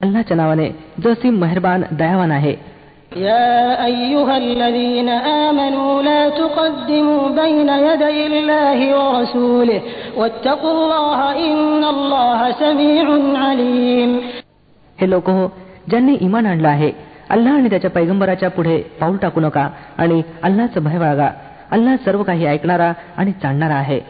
अल्लाच्या नावाने जो असीम मेहरबान दयावान आहे يا أيها الذين آمنوا لا تقدموا بين يدي الله ورسوله واتقوا الله إن الله سميع عليم हे लोक हो ज्यांनी इमान आणलं आहे अल्लाह आणि त्याच्या पैगंबराच्या पुढे पाऊल टाकू नका आणि अल्लाचं भय बाळगा अल्लाह सर्व काही ऐकणारा आणि जाणणारा आहे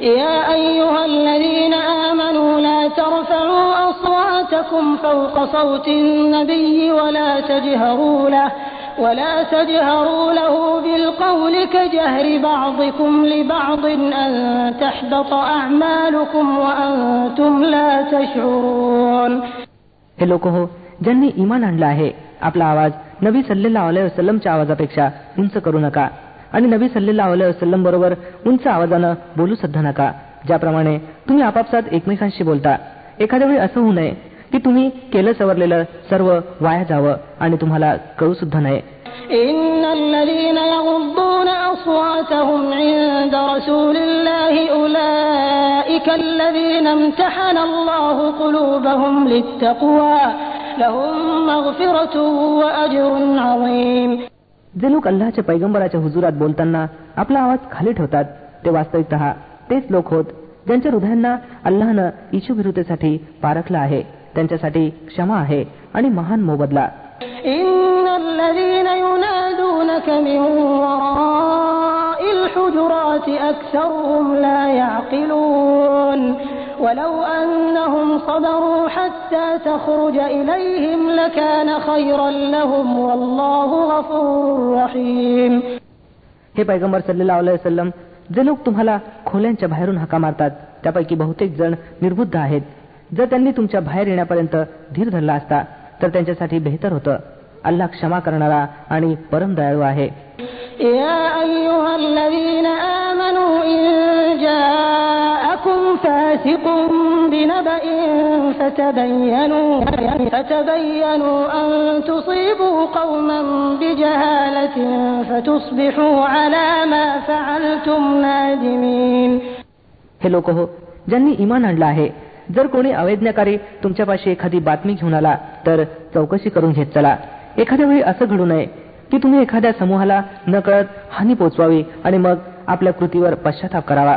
يا أيها الذين آمنوا لا ترفعوا أصواتكم فوق صوت النبي ولا تجهروا له ولا تجهروا له بالقول كجهر بعضكم لبعض أن تحبط أعمالكم وأنتم لا تشعرون हे लोक हो ज्यांनी इमान आणलं आहे आपला आवाज नबी सल्लेला अलैहि वसल्लमच्या आवाजापेक्षा उंच करू नका आणि नबी सल्लेला अलैहि वसल्लम बरोबर उंच आवाजानं बोलू सुद्धा नका ज्याप्रमाणे तुम्ही आपापसात एकमेकांशी बोलता एखाद्या वेळी असं होऊ नये की तुम्ही केलं सवरलेलं सर्व वाया जावं आणि तुम्हाला कळू सुद्धा नये إن الذين يغضون أصواتهم عند رسول الله أولئك الذين امتحن الله قلوبهم للتقوى لهم مغفرة وأجر عظيم जे लोक अल्लाच्या पैगंबराच्या हुजुरात बोलताना आपला आवाज खाली ठेवतात ते वास्तविकत तेच लोक होत ज्यांच्या हृदयांना अल्लानं इच्छुविरुद्धेसाठी पारखलं आहे त्यांच्यासाठी क्षमा आहे आणि महान मोबदला. إن الذين ينادونك من وراء الحجرات أكثرهم لا يعقلون ولو أنهم صبروا حتى تخرج إليهم لكان خيرا لهم والله غفور رحيم हे पैगंबर सल्लेला वसलम जे लोक तुम्हाला खोल्यांच्या बाहेरून हाका मारतात त्यापैकी बहुतेक जण निर्बुद्ध आहेत जर त्यांनी तुमच्या बाहेर येण्यापर्यंत धीर धरला असता तर त्यांच्यासाठी बेहतर होतं अल्लाह क्षमा करणारा आणि परम दयाळू आहे فاسق بنبأ فتبينوا فتبينوا أن تصيبوا قوما بجهالة فتصبحوا على ما فعلتم نادمين हे लोक हो ज्यांनी इमान आणलं आहे जर कोणी अवैज्ञाकारी तुमच्यापाशी एखादी बातमी घेऊन आला तर चौकशी करून घेत चला एखाद्या वेळी असं घडू नये की तुम्ही एखाद्या समूहाला नकळत हानी पोचवावी आणि मग आपल्या कृतीवर पश्चाताप करावा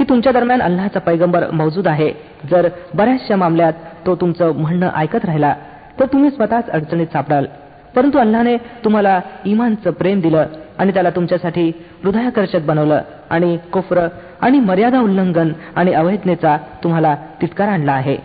की तुमच्या दरम्यान अल्लाहचा पैगंबर मौजूद आहे. जर बऱ्याचशा मामल्यात तो तुमचं म्हणणं ऐकत राहिला तर तुम्ही स्वतःच अडचणीत सापडाल. परंतु अल्लाने तुम्हाला इमानचं प्रेम दिलं आणि त्याला तुमच्यासाठी हृदयाकर्षक बनवलं आणि कुफ्र आणि मर्यादा उल्लंघन आणि अवैधनेचा तुम्हाला तितकार आणला आहे.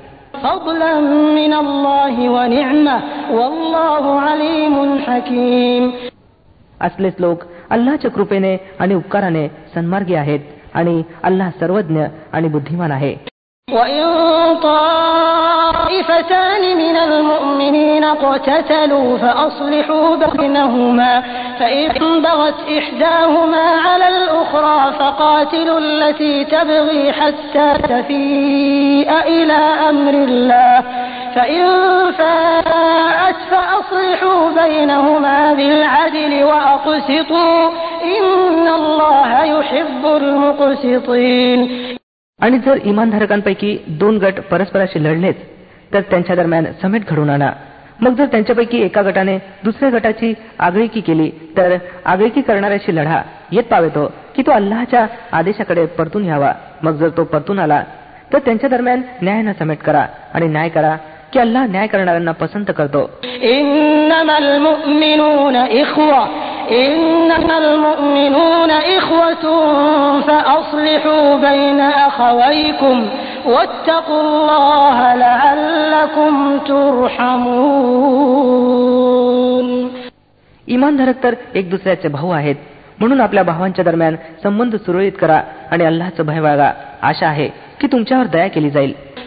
असलेच लोक अल्लाच्या कृपेने आणि उपकाराने सन्मार्गी आहेत. आणि अल्लाह सर्वज्ञ आणि बुद्धिमान आहे وإن طائفتان من المؤمنين اقتتلوا فأصلحوا بينهما فإن بغت إحداهما على الأخرى فقاتلوا التي تبغي حتى تفيء إلى أمر الله فإن فاءت فأصلحوا بينهما بالعدل وأقسطوا إن الله يحب المقسطين आणि जर इमानधारकांपैकी दोन गट परस्पराशी लढलेच तर त्यांच्या दरम्यान समेट घडून आणा मग जर त्यांच्यापैकी एका गटाने दुसऱ्या गटाची आगळीकी केली तर आगळीकी करणाऱ्याशी लढा येत पावेतो की तो अल्लाच्या आदेशाकडे परतून यावा मग जर तो परतून आला तर त्यांच्या दरम्यान न्यायानं समेट करा आणि न्याय करा की अल्लाह न्याय करणाऱ्यांना पसंत करतो. इमानधारक तर एक दुसऱ्याचे भाऊ आहेत म्हणून आपल्या भावांच्या दरम्यान संबंध सुरळीत करा आणि अल्लाहचं भय बाळगा आशा आहे की तुमच्यावर दया केली जाईल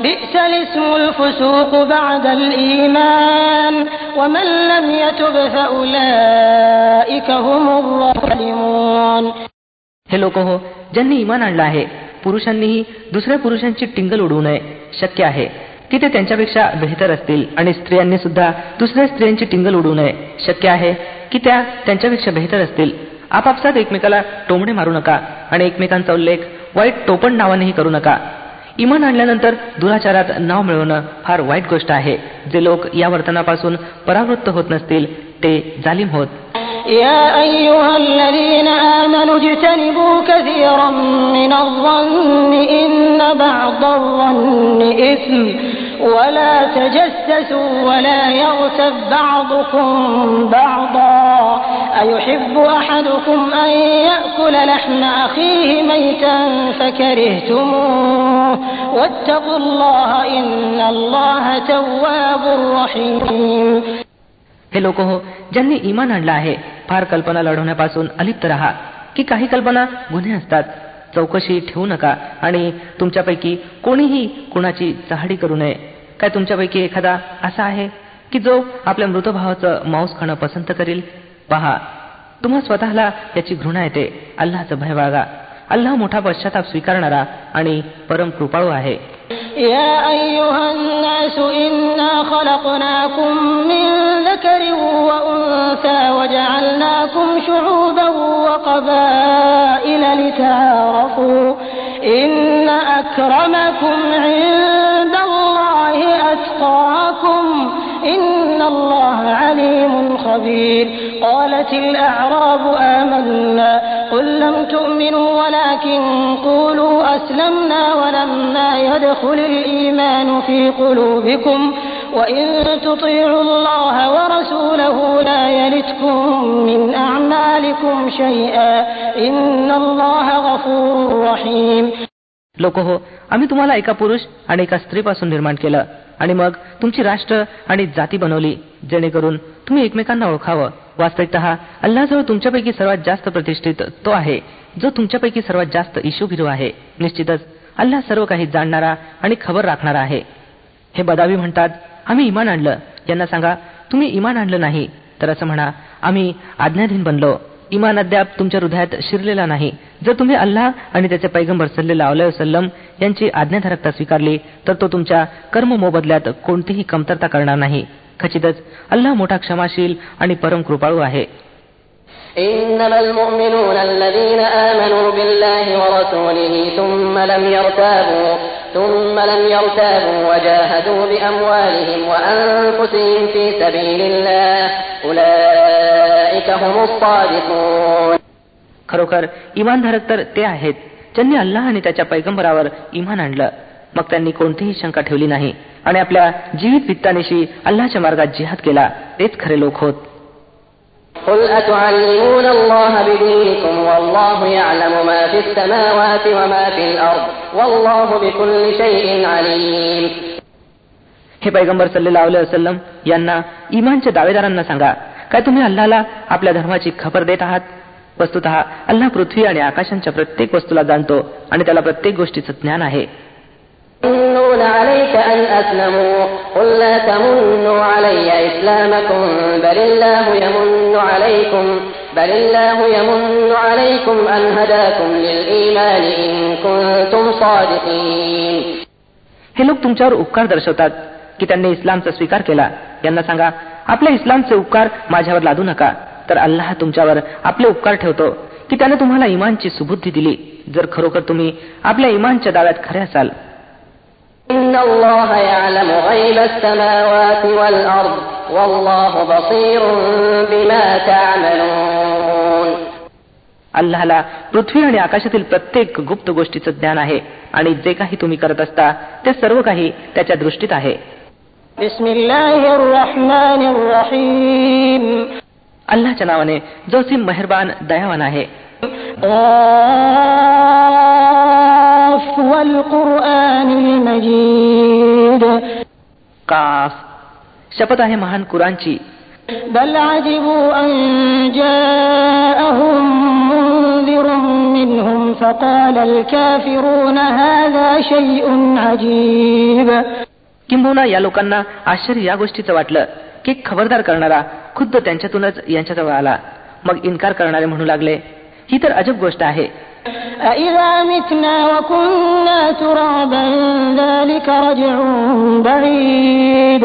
بئس الاسم الفسوق بعد الإيمان ومن لم يتب فأولئك هم الظالمون हे लोक हो ज्यांनी इमान आणलं आहे पुरुषांनीही दुसऱ्या पुरुषांची टिंगल उडवू नये शक्य आहे की ते त्यांच्यापेक्षा बेहतर असतील आणि स्त्रियांनी सुद्धा दुसऱ्या स्त्रियांची टिंगल उडवू नये शक्य आहे की त्या त्यांच्यापेक्षा बेहतर असतील आपापसात एकमेकाला टोमणे मारू नका आणि एकमेकांचा उल्लेख वाईट टोपण नावानेही करू नका इमान आणल्यानंतर दुराचारात नाव मिळवणं फार वाईट गोष्ट आहे. जे लोक या वर्तनापासून परावृत्त होत नसतील ते जालिम होत. या أيها الذين آمنوا اجتنبوا كثيرا من الظن إن بعض الظن إثم ولا تجسسوا ولا يغتب بعضكم بعضا أيحب أحدكم أن يأكل لحم أخيه ميتا فكرهتموه واتقوا الله إن الله تواب رحيم हे लोक हो ज्यांनी इमान आणलं आहे फार कल्पना लढवण्यापासून अलिप्त राहा की काही कल्पना गुन्हे असतात चौकशी ठेवू नका आणि तुमच्यापैकी कोणीही कुणाची चहाडी करू नये काय तुमच्यापैकी एखादा असा आहे की जो आपल्या मृत भावाचं मांस खाणं पसंत करेल पहा तुम्हा स्वतःला याची घृणा येते अल्लाचं भय बाळगा अल्लाह मोठा पश्चाताप स्वीकारणारा आणि परम कृपाळू आहे يا أيها الناس إنا خلقناكم من ذكر وأنثى وجعلناكم شعوبا وقبائل لتعارفوا إن أكرمكم عند الله أتقاكم إن الله عليم خبير قالت الأعراب آمنا قل لم تؤمنوا ولكن قولوا أسلمنا ولما يدخل الإيمان في قلوبكم وإن تطيعوا الله ورسوله لا يلتكم من أعمالكم شيئا إن الله غفور رحيم लोक हो आम्ही तुम्हाला एका पुरुष आणि एका स्त्रीपासून निर्माण केलं आणि मग तुमची राष्ट्र आणि जाती बनवली जेणेकरून तुम्ही एकमेकांना ओळखावं. वास्तविकत अल्लाजवळ तुमच्यापैकी सर्वात जास्त प्रतिष्ठित तो आहे जो तुमच्यापैकी सर्वात जास्त इशुभिरू आहे. निश्चितच अल्लाह सर्व काही जाणणारा आणि खबर राखणारा आहे. हे बदावी म्हणतात आम्ही इमान आणलं. यांना सांगा तुम्ही इमान आणलं नाही. तर असं म्हणा आम्ही आज्ञाधीन बनलो. इमान अद्याप तुमच्या हृदयात शिरलेला नाही जर तुम्ही अल्लाह आणि त्याचे पैगंबर सल्लेला वसलम यांची आज्ञाधारकता स्वीकारली तर तो तुमच्या कर्म मोबदल्यात कोणतीही कमतरता करणार नाही खचितच अल्लाह मोठा क्षमाशील आणि परम कृपाळू आहे إنما المؤمنون الذين آمنوا بالله ورسوله ثم لم يرتابوا ثم لم يرتابوا وجاهدوا بأموالهم وأنفسهم في سبيل الله أولئك هم الصادقون खरोखर इमानधारक तर ते आहेत ज्यांनी अल्लाह आणि त्याच्या पैगंबरावर इमान आणलं मग त्यांनी कोणतीही शंका ठेवली नाही आणि आपल्या जीवित वित्तानिशी अल्लाच्या मार्गात जिहाद केला तेच खरे लोक होत قل أتعلمون الله بدينكم والله يعلم ما في السماوات وما في الأرض والله بكل شيء عليم हे पैगंबर सल्लेला वसलम यांना इमानच्या दावेदारांना सांगा काय तुम्ही अल्लाला आपल्या धर्माची खबर देत आहात वस्तुत अल्लाह पृथ्वी आणि आकाशांच्या प्रत्येक वस्तूला जाणतो आणि त्याला प्रत्येक गोष्टीचं ज्ञान आहे يمنون عليك أن أسلموا قل لا تمنوا علي إسلامكم بل الله يمن عليكم بل الله يمن عليكم أن هداكم للإيمان إن كنتم صادقين हे लोक तुमच्यावर उपकार दर्शवतात की त्यांनी इस्लामचा स्वीकार केला यांना सांगा आपल्या इस्लामचे उपकार माझ्यावर लादू नका तर अल्लाह तुमच्यावर आपले उपकार ठेवतो की त्याने तुम्हाला इमानची सुबुद्धी दिली जर खरोखर तुम्ही आपल्या इमानच्या दाव्यात खरे असाल إن الله يعلم غيب السماوات والأرض والله بصير بما تعملون अल्लाहला पृथ्वी आणि आकाशातील प्रत्येक गुप्त गोष्टीचं ज्ञान आहे आणि जे काही तुम्ही करत असता ते सर्व काही त्याच्या दृष्टीत आहे بسم الله الرحمن الرحيم अल्लाच्या नावाने जो सिम मेहरबान दयावान आहे قاف والقرآن المجيد काफ शपथ आहे महान कुराणची بل عجبوا أن جاءهم منذر منهم فقال الكافرون هذا شيء عجيب किंबहुना या लोकांना आश्चर्य या गोष्टीचं वाटलं की खबरदार करणारा खुद्द त्यांच्यातूनच यांच्याजवळ आला मग इन्कार करणारे म्हणू लागले ही तर अजब गोष्ट आहे أإذا متنا وكنا ترابا ذلك رجع بعيد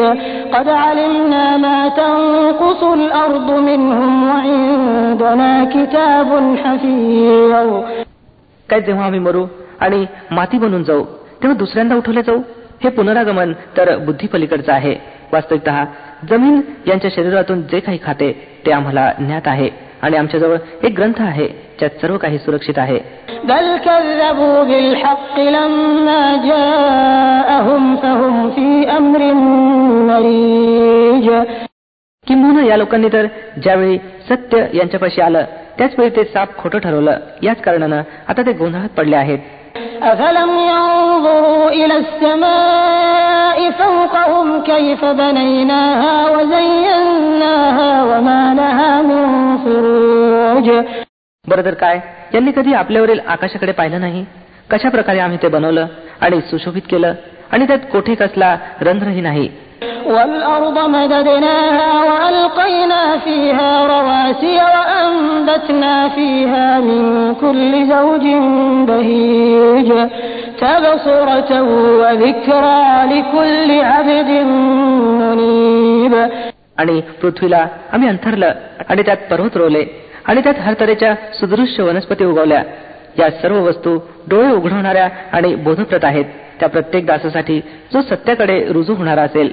قد علمنا ما تنقص الأرض منهم وعندنا كتاب حفيظ काय जेव्हा आम्ही मरू आणि माती बनून जाऊ तेव्हा दुसऱ्यांदा उठवले जाऊ हे पुनरागमन तर बुद्धीपलीकडचं आहे वास्तविकत जमीन यांच्या शरीरातून जे काही खाते ते आम्हाला ज्ञात आहे आणि आमच्याजवळ एक ग्रंथ आहे ज्यात सर्व काही सुरक्षित आहे. किंबहुना या लोकांनी तर ज्यावेळी सत्य यांच्यापाशी आलं त्याचवेळी ते साप खोटं ठरवलं. याच कारणानं आता ते गोंधळात पडले आहेत. أفلم ينظروا إلى السماء فوقهم كيف بنيناها وزيناها وما لها من فروج बरं तर काय यांनी कधी आपल्यावरील आकाशाकडे पाहिलं नाही कशा प्रकारे आम्ही ते बनवलं आणि सुशोभित केलं आणि त्यात कोठे कसला रंध्रही नाही والأرض مددناها وألقينا فيها رواسي وأنبتنا فيها من كل زوج بهيج تبصرة وذكرى لكل عبد منيب आणि पृथ्वीला आम्ही अंथरलं आणि त्यात पर्वत रोवले आणि त्यात हर तऱ्हेच्या सुदृश्य वनस्पती उगवल्या या सर्व वस्तू डोळे उघडवणाऱ्या आणि बोधप्रत आहेत त्या प्रत्येक दासासाठी जो सत्याकडे रुजू होणारा असेल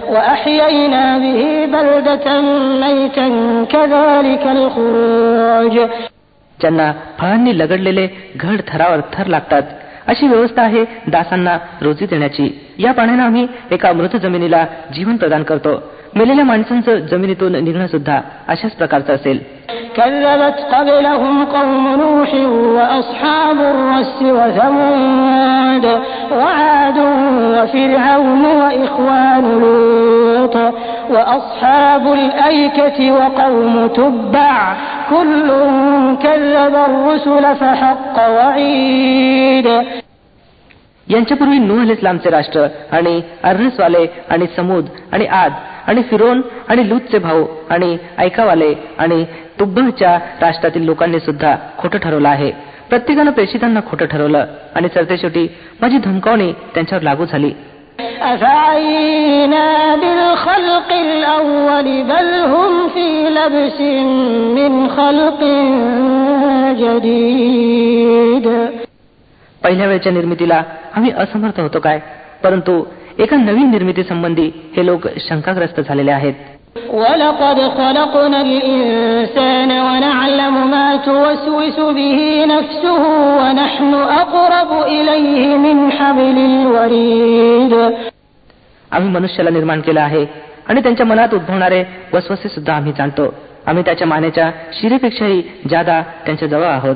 وأحيينا به بلدة ميتا كذلك الخروج ज्यांना फळांनी लगडलेले घड थरावर थर लागतात अशी व्यवस्था आहे दासांना रोजी देण्याची या पाण्यानं आम्ही एका मृत जमिनीला जीवन प्रदान करतो मेलेल्या माणसांचं जमिनीतून निघणं सुद्धा अशाच प्रकारचं असेल كذبت قبلهم قوم نوح وأصحاب الرس وثمود وعاد وفرعون وإخوان لوط وأصحاب الأيكة وقوم تبع كل كذب الرسل فحق وعيد यांच्यापूर्वी नूह अल इस्लामचे राष्ट्र आणि अर्नसवाले आणि समूद आणि आद आणि फिरोन आणि लूतचे भाऊ आणि ऐकावाले आणि तुब्बहच्या राष्ट्रातील लोकांनी सुद्धा खोटं ठरवलं आहे. प्रत्येकानं प्रेषितांना खोटं ठरवलं. आणि सरतेशेवटी माझी धमकावणी त्यांच्यावर लागू झाली. पहिल्या वेळच्या निर्मितीला आम्ही असमर्थ होतो काय? परंतु एका नवीन निर्मितीसंबंधी हे लोक शंकाग्रस्त झालेले आहेत. आम्ही मनुष्याला निर्माण केलं आहे आणि त्यांच्या मनात उद्भवणारे वसवसे सुद्धा आम्ही जाणतो. आम्ही त्याच्या मानेच्या शिरीपेक्षाही ज्यादा त्यांच्या जवळ आहोत.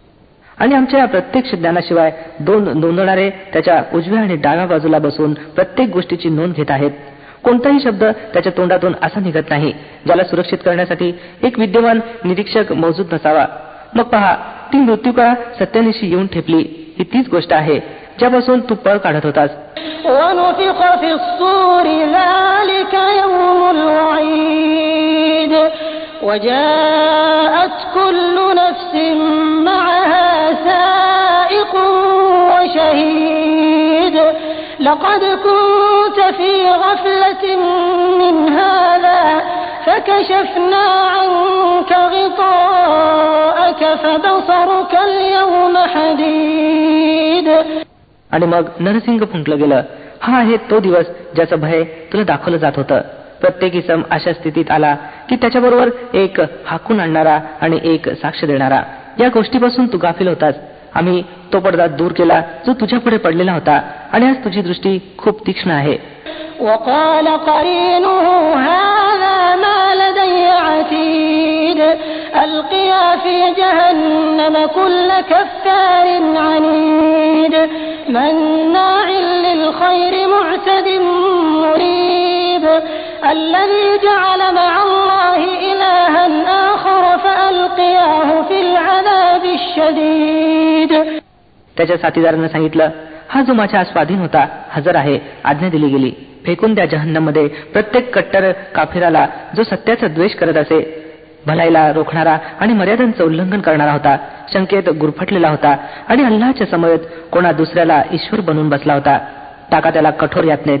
आणि आमच्या या प्रत्येक ज्ञानाशिवाय दोन नोंदणारे त्याच्या उजव्या आणि डाव्या बाजूला बसून प्रत्येक गोष्टीची नोंद घेत आहेत कोणताही शब्द त्याच्या तोंडातून असा निघत नाही ज्याला सुरक्षित करण्यासाठी एक विद्यमान निरीक्षक मौजूद नसावा मग पहा ती मृत्यूकाळ सत्यानिशी येऊन ठेपली ही तीच गोष्ट आहे ज्यापासून तू पळ काढत होतास ونفخ في الصور ذلك يوم الوعيد وجاءت كل نفس معها سائق وشهيد لقد كنت في غفلة من هذا فكشفنا عنك غطاءك فبصرك اليوم حديد आणि मग नरसिंग फुंकलं गेलं हा आहे तो दिवस ज्याचं भय तुला दाखवलं जात होतं प्रत्येक इसम अशा स्थितीत आला की त्याच्याबरोबर एक हाकून आणणारा आणि एक साक्ष देणारा या गोष्टीपासून तू गाफील होतास आम्ही तो पडदा दूर केला जो तुझ्या पुढे पडलेला होता आणि आज तुझी दृष्टी खूप तीक्ष्ण आहे وقال قرينه هذا ما لدي عتيد ألقيا في جهنم كل كفار عنيد مناع للخير معتد مريب الذي جعل مع الله إلها آخر فألقياه في العذاب الشديد त्याच्या साथीदारानं सांगितलं हा जो माझ्या स्वाधीन होता हजर आहे आज्ञा दिली गेली फेकून द्या जहन्नममध्ये प्रत्येक कट्टर काफिराला जो सत्याचा द्वेष करत असे भलाईला रोखणारा आणि मर्यादांचं उल्लंघन करणारा होता शंकेत गुरफटलेला होता आणि अल्लाच्या समवेत कोणा दुसऱ्याला ईश्वर बनून बसला होता टाका त्याला कठोर यातनेत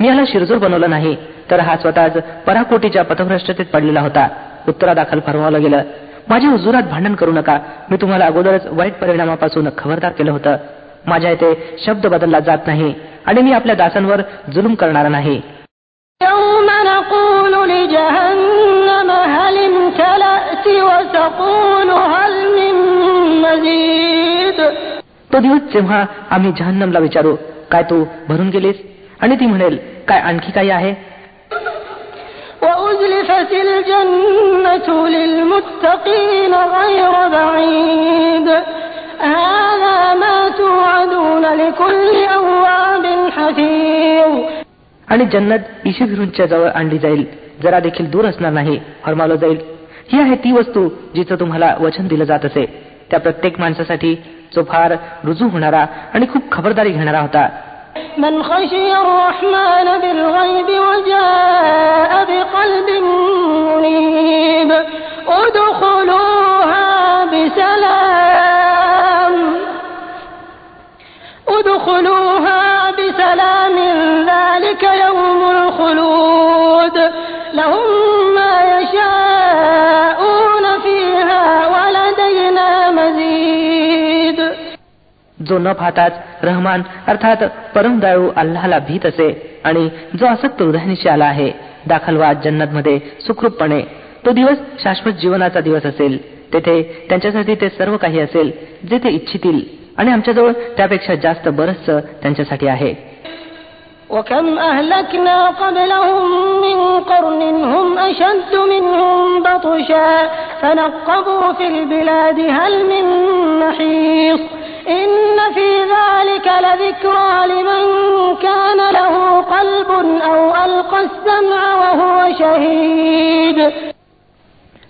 मी याला शिरजोर बनवलं नाही तर हा स्वतःच पराकोटीच्या पथभ्रष्टतेत पडलेला होता. उत्तरादाखल फरवावलं गेलं माझ्या हुजुरात भांडण करू नका. मी तुम्हाला अगोदरच वाईट परिणामापासून खबरदार केलं होतं. माझ्या इथे शब्द बदलला जात नाही आणि मी आपल्या दासांवर जुलूम करणार नाही. तो दिवस जेव्हा आम्ही जहन्नमला विचारू काय तू भरून गेलीस? आणि ती म्हणेल काय आणखी काही आहे? आणि जन्नत इशिभिरूंच्या जवळ आणली जाईल. जरा देखील दूर असणार नाही फर्मावलं जाईल. ही आहे ती वस्तू जिचं तुम्हाला वचन दिलं जात असे. त्या प्रत्येक माणसासाठी जो फार रुजू होणारा आणि खूप खबरदारी घेणारा होता. من خشي الرحمن بالغيب وجاء بقلب منيب ادخلوها بسلام. ذلك يوم الخلود. जो न पाहताच रहमान अर्थात परमदयाळू अल्लाहला भीत असे आणि जो आसक्त हृदयानिशी आला आहे दाखल व्हा जन्नत मध्ये सुखरूपपणे तो दिवस शाश्वत जीवनाचा दिवस असेल तेथे त्यांच्यासाठी ते सर्व काही असेल जे ते इच्छितील आणि आमच्याजवळ त्यापेक्षा जास्त बरंच त्यांच्यासाठी आहे وكم أهلكنا قبلهم من قرن هم أشد منهم بطشا فنقبوا في البلاد هل من محيص إن في ذلك لذكرى لمن كان له قلب أو ألقى السمع وهو شهيد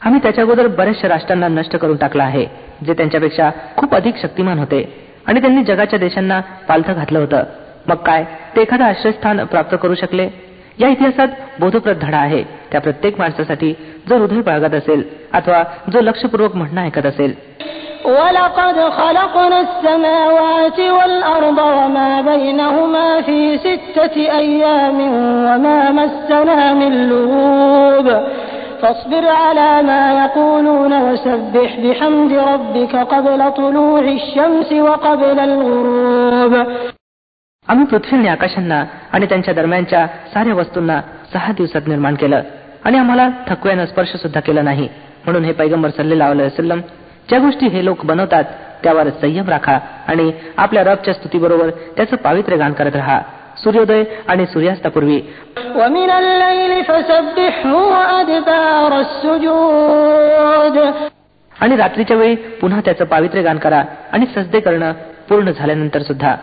आम्ही त्याच्या अगोदर बऱ्याचशा राष्ट्रांना नष्ट करून टाकला आहे जे त्यांच्यापेक्षा खूप अधिक शक्तिमान होते आणि त्यांनी जगाच्या देशांना पालथं घातलं होतं मग काय ते एखादं आश्रयस्थान प्राप्त करू शकले या इतिहासात बोधप्रद धडा आहे त्या प्रत्येक माणसासाठी जो हृदय बाळगत असेल अथवा जो लक्षपूर्वक म्हणणं ऐकत असेल ولقد خلقنا السماوات والأرض وما بينهما في ستة أيام وما مسنا من لغوب فاصبر على ما يقولون وسبح بحمد ربك قبل طلوع الشمس وقبل الغروب आम्ही पृथ्वी आणि आकाशांना आणि त्यांच्या दरम्यानच्या साऱ्या वस्तूंना सहा दिवसात निर्माण केलं आणि आम्हाला थकव्यानं स्पर्श सुद्धा केला नाही म्हणून हे पैगंबर सल्लेला वसलम ज्या गोष्टी हे लोक बनवतात त्यावर संयम राखा आणि आपल्या रबच्या स्तुतीबरोबर त्याचं पावित्र्य गान करत राहा. सूर्योदय आणि सूर्यास्तापूर्वी. आणि रात्रीच्या वेळी पुन्हा त्याचं पावित्र्य गान करा आणि सजदे करणं पूर्ण झाल्यानंतर सुद्धा.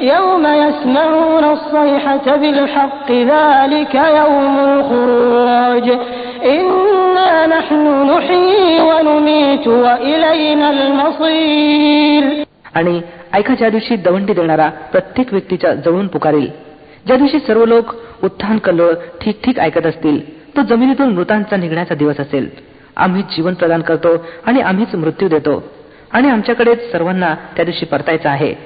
يوم ينادي المناد من مكان قريب يوم يسمعون الصيحة بالحق ذلك يوم الخروج إنا نحن نحيي ونميت وإلينا المصير आणि ऐका ज्या दिवशी दवंडी देणारा प्रत्येक व्यक्तीच्या जवळून पुकारेल ज्या दिवशी सर्व लोक उत्थान कल्लोळ ठीक ठीक ऐकत असतील तो जमिनीतून मृतांचा निघण्याचा दिवस असेल आम्हीच जीवन प्रदान करतो आणि आम्हीच मृत्यू देतो आणि आमच्याकडेच सर्वांना त्या दिवशी परतायचं आहे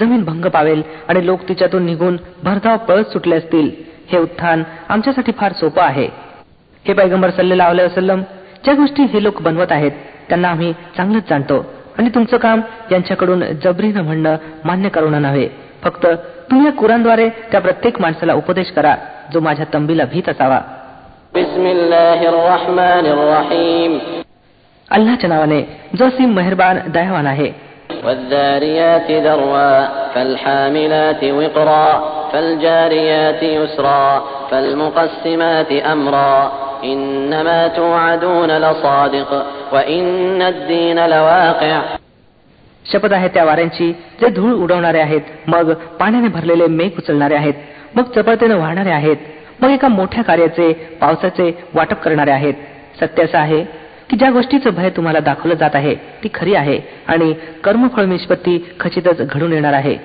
जमीन भंग पावेल आणि लोक तिच्यातून निघून भरधाव पळत सुटले असतील. हे उत्थान आमच्यासाठी फार सोपं आहे. हे पैगंबर सल्लेला लावले वसलम ज्या गोष्टी हे लोक बनवत आहेत त्यांना आम्ही चांगलंच जाणतो. आणि तुमचं काम यांच्याकडून जबरीनं म्हणणं मान्य करणं नव्हे. फक्त तुम्ही या कुरांद्वारे त्या प्रत्येक माणसाला उपदेश करा जो माझ्या तंबीला भीत असावा. अल्लाच्या नावाने जो सिम मेहरबान दयावान आहे. والذاريات ذروا فالحاملات وقرا فالجاريات يسرا فالمقسمات أمرا إنما توعدون لصادق وإن الدين لواقع शपथ आहे त्या वाऱ्यांची जे धूळ उडवणारे आहेत मग पाण्याने भरलेले मेघ उचलणारे आहेत मग चपळतेने वाहणारे आहेत मग एका मोठ्या कार्याचे पावसाचे वाटप करणारे आहेत सत्य असं आहे की ज्या गोष्टीचं भय तुम्हाला दाखवलं जात आहे ती खरी आहे आणि कर्मफळ निष्पत्ती खचितच घडून येणार आहे.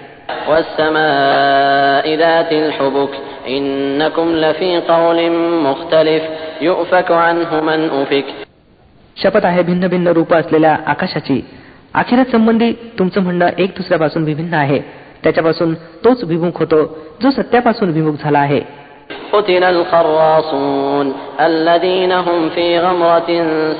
शपथ आहे भिन्न भिन्न रूप असलेल्या आकाशाची. अखेरच संबंधी तुमचं म्हणणं एक दुसऱ्यापासून विभिन्न आहे. त्याच्यापासून तोच विमुख होतो जो सत्यापासून विमुख झाला आहे. قتل الخراصون الذين هم في غمرة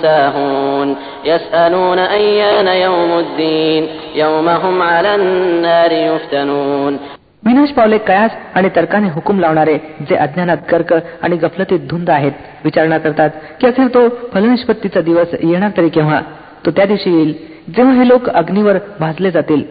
ساهون يسألون أيان يوم الدين يوم هم على النار يفتنون विनाश पावले कयास आणि तर्काने हुकूम लावणारे जे अज्ञानात कर्क आणि गफलतीत धुंद आहेत विचारणा करतात की अखेर तो फलनिष्पत्तीचा दिवस येणार तरी केव्हा तो त्या दिवशी येईल जेव्हा हे लोक अग्नीवर भाजले जातील.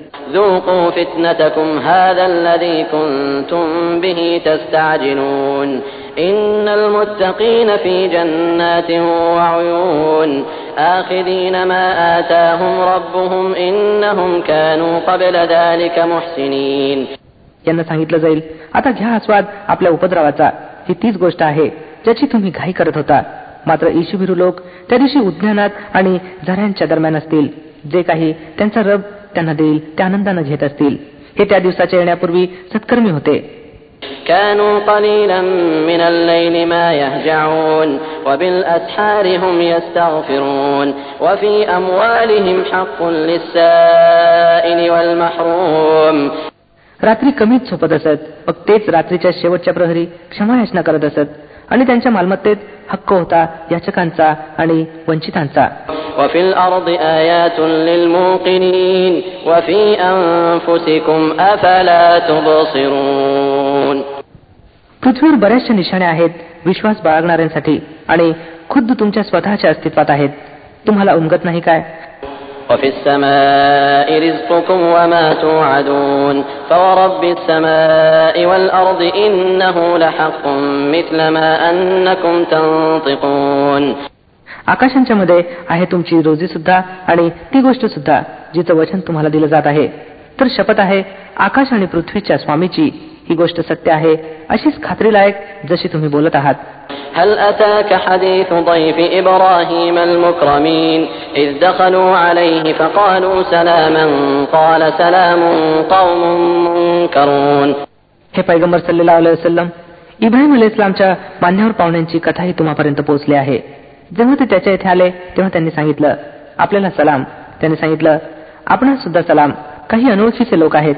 यांना सांगितलं जाईल आता घ्या आस्वाद आपल्या उपद्रवाचा. ही तीच गोष्ट आहे ज्याची तुम्ही घाई करत होता. मात्र ईशुभिरू लोक त्या दिवशी उद्यानात आणि झऱ्यांच्या दरम्यान असतील. जे काही त्यांचा रब त्यांना देईल त्या आनंदानं घेत असतील. हे त्या दिवसाच्या येण्यापूर्वी सत्कर्मी होते. रात्री कमीच झोपत असत मग तेच रात्रीच्या शेवटच्या प्रहरी क्षमायाचना करत असत. आणि त्यांच्या मालमत्तेत हक्क होता याचकांचा आणि वंचितांचा. पृथ्वीवर बऱ्याचशा निशाण्या आहेत विश्वास बाळगणाऱ्यांसाठी आणि खुद्द तुमच्या स्वतःच्या अस्तित्वात आहेत. तुम्हाला उमगत नाही काय? وفي السماء رزقكم وما توعدون فورب السماء والأرض إنه لحق مثل ما أنكم تنطقون आकाशांच्या मध्ये आहे तुमची रोजी सुद्धा आणि ती गोष्ट सुद्धा जिचं वचन तुम्हाला दिलं जात आहे तर शपथ आहे आकाश आणि पृथ्वीच्या स्वामीची ही गोष्ट सत्य आहे अशीच खात्रीलायक जशी तुम्ही बोलत आहात هل أتاك حديث ضيف إبراهيم المكرمين إذ دخلوا عليه فقالوا سلاما قال سلام قوم منكرون हे पैगंबर सल्लेला वसलम इब्राहिम अली इस्लामच्या बांध्यावर पाहुण्यांची कथाही तुम्हापर्यंत पोहोचली आहे जेव्हा ते त्याच्या इथे आले तेव्हा त्यांनी सांगितलं आपल्याला सलाम त्यांनी सांगितलं आपणास सुद्धा सलाम काही अनोळखीचे लोक आहेत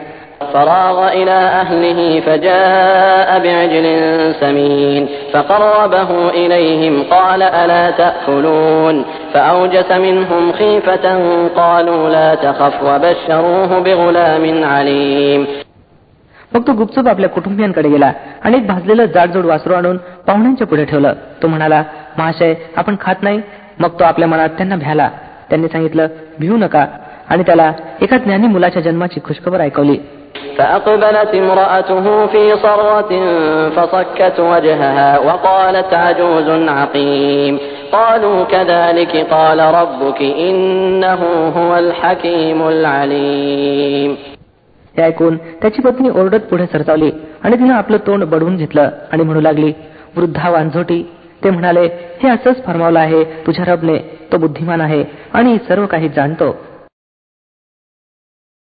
فراغ إلى أهله فجاء بعجل سمين فقربه إليهم قال ألا تأكلون فأوجس منهم خيفة قالوا لا تخف وبشروه بغلام عليم मग तो गुपचूप आपल्या कुटुंबियांकडे गेला आणि एक भाजलेलं जाडजोड वासरू आणून पाहुण्यांच्या पुढे ठेवलं तो म्हणाला महाशय आपण खात नाही मग तो आपल्या मनात त्यांना भ्याला त्यांनी सांगितलं भिवू नका आणि त्याला एका ज्ञानी मुलाच्या जन्माची खुशखबर ऐकवली فأقبلت امرأته في صرة فصكت وجهها وقالت عجوز عقيم قالوا كذلك قال ربك إنه هو الحكيم العليم हे ऐकून त्याची पत्नी ओरडत पुढे सरसावली आणि तिनं आपलं तोंड बडवून घेतलं आणि म्हणू लागली वृद्धा वांझोटी ते म्हणाले हे असंच फरमावलं आहे तुझ्या रबने तो बुद्धिमान आहे आणि सर्व काही जाणतो